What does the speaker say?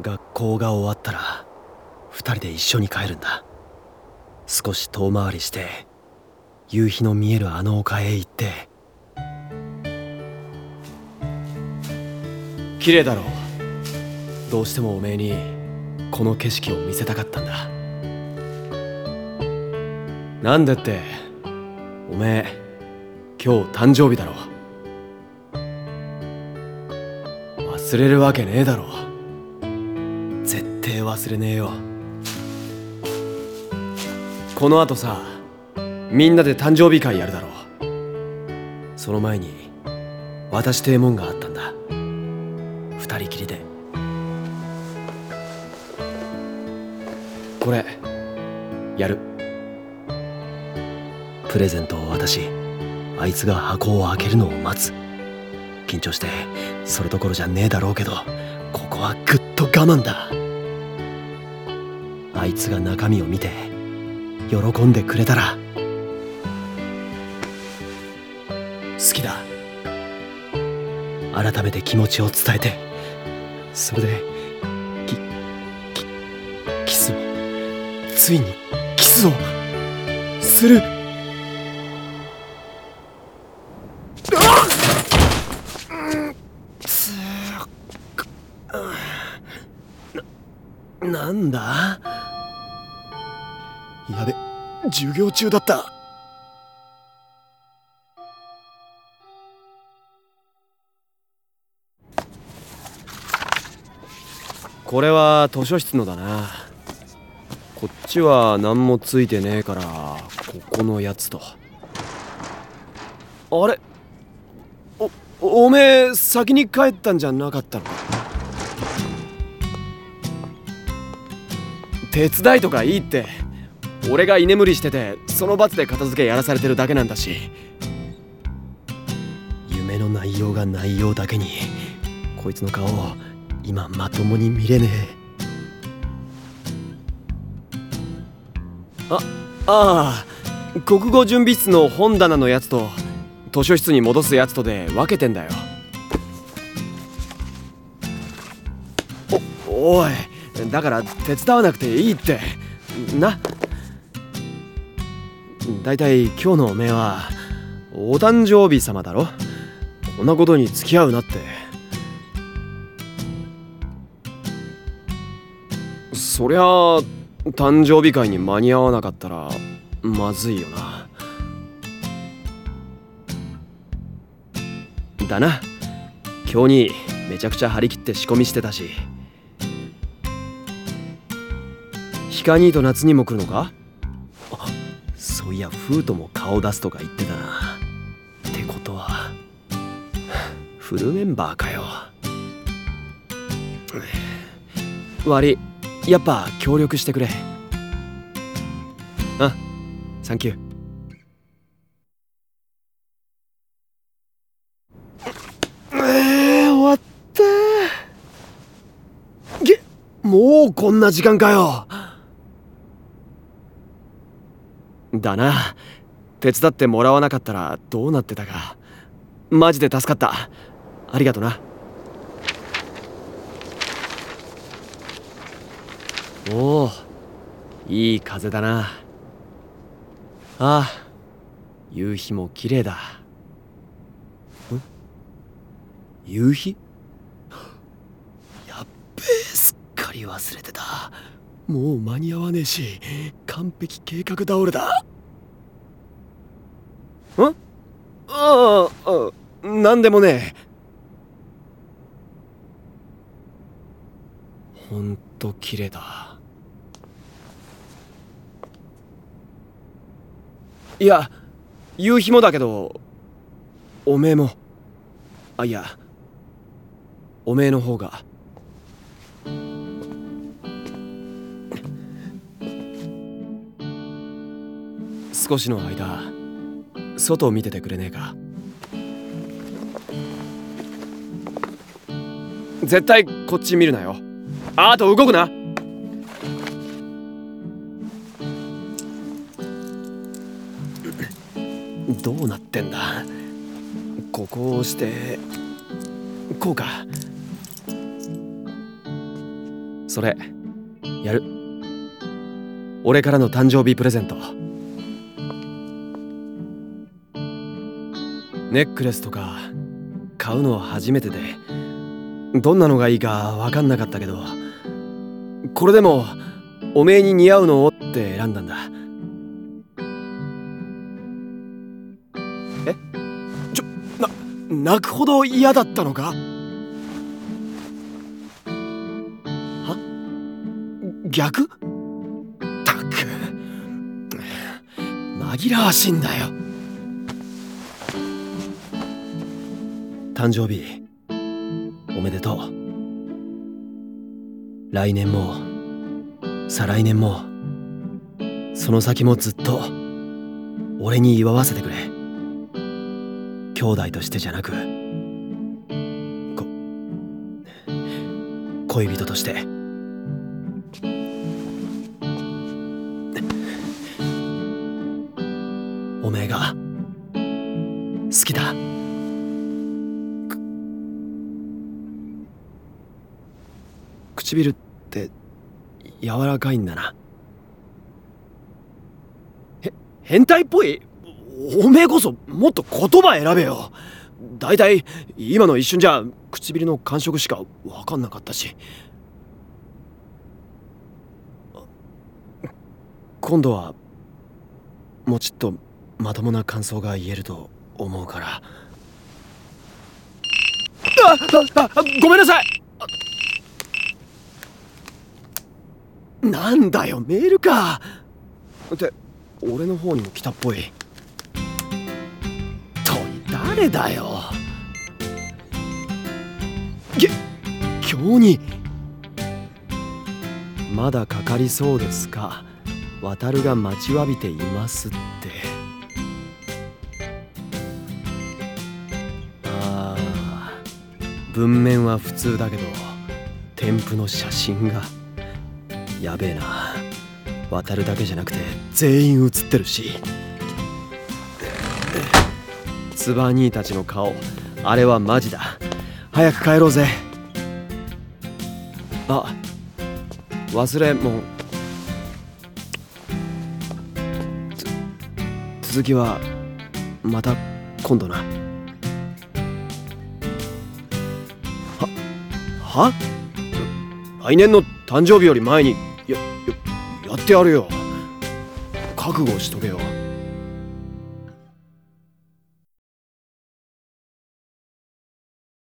学校が終わったら二人で一緒に帰るんだ。少し遠回りして夕日の見えるあの丘へ行って。綺麗だろう。どうしてもおめえにこの景色を見せたかったんだ。なんでっておめえ今日誕生日だろ忘れるわけねえだろ忘れねえよ。この後さみんなで誕生日会やるだろう。その前に渡してえもんがあったんだ。二人きりで。これやる。プレゼントを渡しあいつが箱を開けるのを待つ。緊張してそれどころじゃねえだろうけどここはぐっと我慢だ。あいつが中身を見て喜んでくれたら。好きだ。改めて気持ちを伝えてそれでキキキスを。ついにキスを。する。ななんだ？やべ授業中だった。これは図書室のだな。こっちは何もついてねえからここのやつと。あれ？おおめえ先に帰ったんじゃなかったの？か手伝いとかいいって。俺が居眠りしててその罰で片付けやらされてるだけなんだし。夢の内容が内容だけにこいつの顔を今まともに見れねえ。あああ国語準備室の本棚のやつと図書室に戻すやつとで分けてんだよ。おおいだから手伝わなくていいって。なだいたい今日のおめえはお誕生日様だろ。こんなことに付き合うなって。そりゃあ誕生日会に間に合わなかったらまずいよな。だな。今日にめちゃくちゃ張り切って仕込みしてたし。ヒカ兄と夏にも来るのか？そういやフートも顔出すとか言ってたな。ってことは フルメンバーかよ。悪い。やっぱ協力してくれ。あサンキュー。えー、終わった。げもうこんな時間かよ。だな。手伝ってもらわなかったらどうなってたか。マジで助かった。ありがとな。おおいい風だな。ああ夕日も綺麗だ。夕日？やっべえすっかり忘れてた。もう間に合わねえし完璧計画倒れだ。ん？あああなんでもねえ。ほんと綺麗だ。いや夕日もだけどおめえも。あいやおめえの方が。少しの間。外を見ててくれねえか？絶対こっち見るなよ。あと動くな。どうなってんだ？ここを押してこうか。それやる。俺からの誕生日プレゼント。ネックレスとか買うのは初めてでどんなのがいいか分かんなかったけどこれでもおめえに似合うのをって選んだんだ。え？ちょな泣くほど嫌だったのか？は？逆？ったく。紛らわしいんだよ。誕生日。おめでとう。来年も再来年もその先もずっと俺に祝わせてくれ。兄弟としてじゃなくこ恋人として。唇って柔らかいんだな。へ変態っぽい？おめえこそもっと言葉選べよ。だいたい今の一瞬じゃ唇の感触しか分かんなかったし。今度はもちっとまともな感想が言えると思うから。あああごめんなさい！なんだよメールか。って俺の方にも来たっぽい。とに誰だよ。げ今日に。まだかかりそうですか。渡るが待ちわびていますって。ああ文面は普通だけど添付の写真が。やべえな。渡るだけじゃなくて全員写ってるし。ツバ兄たちの顔あれはマジだ。早く帰ろうぜ。あ忘れもん。続きはまた今度な。はは？来年の誕生日より前にやややってやるよ。覚悟しとけよ。